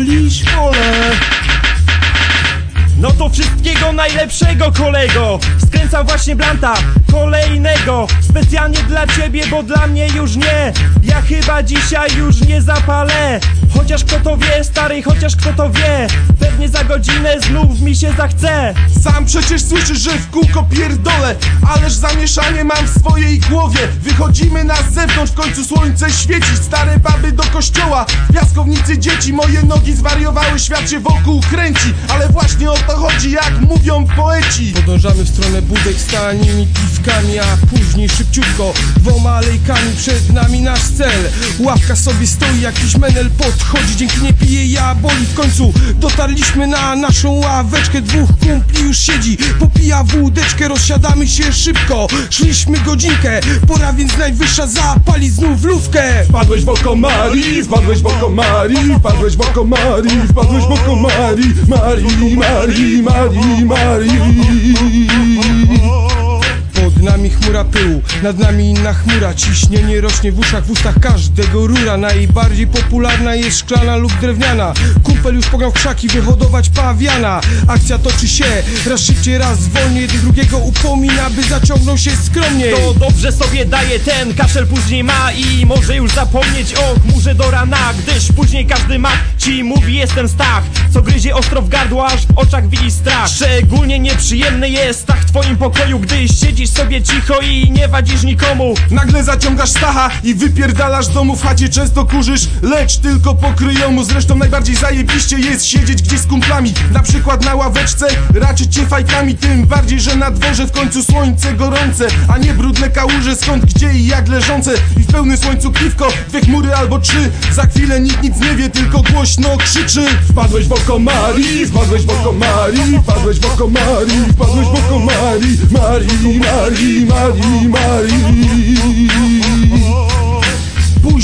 olhos fora. No to wszystkiego najlepszego kolego. Skręcam właśnie blanta kolejnego. Specjalnie dla ciebie, bo dla mnie już nie. Ja chyba dzisiaj już nie zapalę. Chociaż kto to wie, stary, chociaż kto to wie. Pewnie za godzinę znów mi się zachce. Sam przecież słyszysz, że w kółko pierdolę Ależ zamieszanie mam w swojej głowie. Wychodzimy na zewnątrz, w końcu słońce świeci. Stare baby do kościoła, w piaskownicy dzieci. Moje nogi zwariowały, świat się wokół kręci. Ale właśnie jak mówią poeci. Podążamy w stronę budek z tanimi piwkami A później szybciutko dwoma alejkami Przed nami nasz cel. Ławka sobie stoi, jakiś menel podchodzi Dzięki nie pije ja boli W końcu dotarliśmy na naszą ławeczkę Dwóch kumpli już siedzi Popija wódeczkę, rozsiadamy się szybko. Szliśmy godzinkę, pora więc najwyższa Zapali znów lówkę Wpadłeś w oko Marii, wpadłeś w oko Marii Wpadłeś w oko Marii, wpadłeś w oko Marii Marii, Marii, Marii, Marii Pod nami pyłu, nad nami inna chmura. Ciśnienie rośnie w uszach, w ustach każdego rura. Najbardziej popularna jest szklana lub drewniana. Kumpel już pograł krzaki, wyhodować pawiana. Akcja toczy się, raz szybciej, raz wolniej. Jeden drugiego upomina, by zaciągnął się skromniej. To dobrze sobie daje ten kaszel później ma I może już zapomnieć o chmurze do rana Gdyż później każdy mak ci mówi jestem Stach. Co gryzie ostro w gardło, aż w oczach widzi strach. Szczególnie nieprzyjemny jest w twoim pokoju Gdy siedzisz sobie cicho i nie wadzisz nikomu. Nagle zaciągasz stacha i wypierdalasz z domu. W chacie często kurzysz, lecz tylko po kryjomu Zresztą najbardziej zajebiście jest siedzieć gdzieś z kumplami. Na przykład na ławeczce, raczyć cię fajkami. Tym bardziej, że na dworze w końcu słońce gorące A nie brudne kałuże. Skąd, gdzie i jak leżące I w pełnym słońcu piwko, dwie chmury albo trzy. Za chwilę nikt nic nie wie, tylko głośno krzyczy. Wpadłeś w oko Marii, wpadłeś w oko Marii Wpadłeś w oko Marii, wpadłeś w oko Marii Marii, Marii, Marii, Marii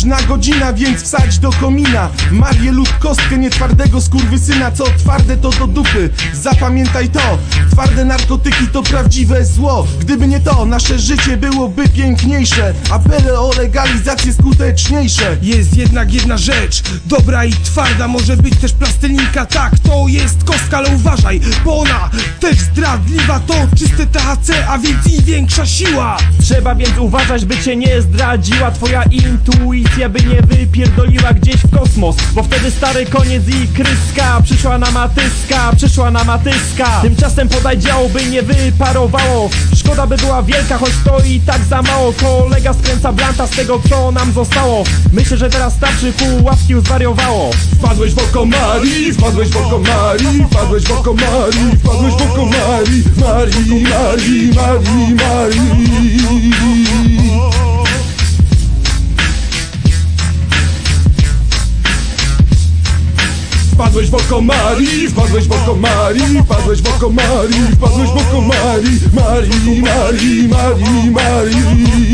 Późna godzina, więc wsadź do komina. Marię lub kostkę nietwardego skurwysyna. Co twarde to do dupy, zapamiętaj to. Twarde narkotyki to prawdziwe zło. Gdyby nie to, nasze życie byłoby piękniejsze. Apele o legalizację skuteczniejsze. Jest jednak jedna rzecz, dobra i twarda Może być też plastylinka, tak, to jest kostka Ale uważaj, bo ona też zdradliwa. To czyste THC, a więc i większa siła. Trzeba więc uważać, by cię nie zdradziła Twoja intuicja, by nie wypierdoliła gdzieś w kosmos Bo wtedy stary koniec i kryska. Przyszła na matyska, przyszła na matyska. Tymczasem podaj działo, by nie wyparowało. Szkoda by była wielka, choć to i tak za mało. Kolega skręca blanta z tego, co nam zostało. Myślę, że teraz starczy, pół ławki już zwariowało Wpadłeś w oko Marii, wpadłeś w oko Marii Wpadłeś w oko Marii, wpadłeś w oko Marii Marii, Marii, Marii, Marii Wpadłeś w oko Marii, wpadłeś w oko Marii Wpadłeś w oko Marii, wpadłeś w oko Marii, Marii, Marii, Marii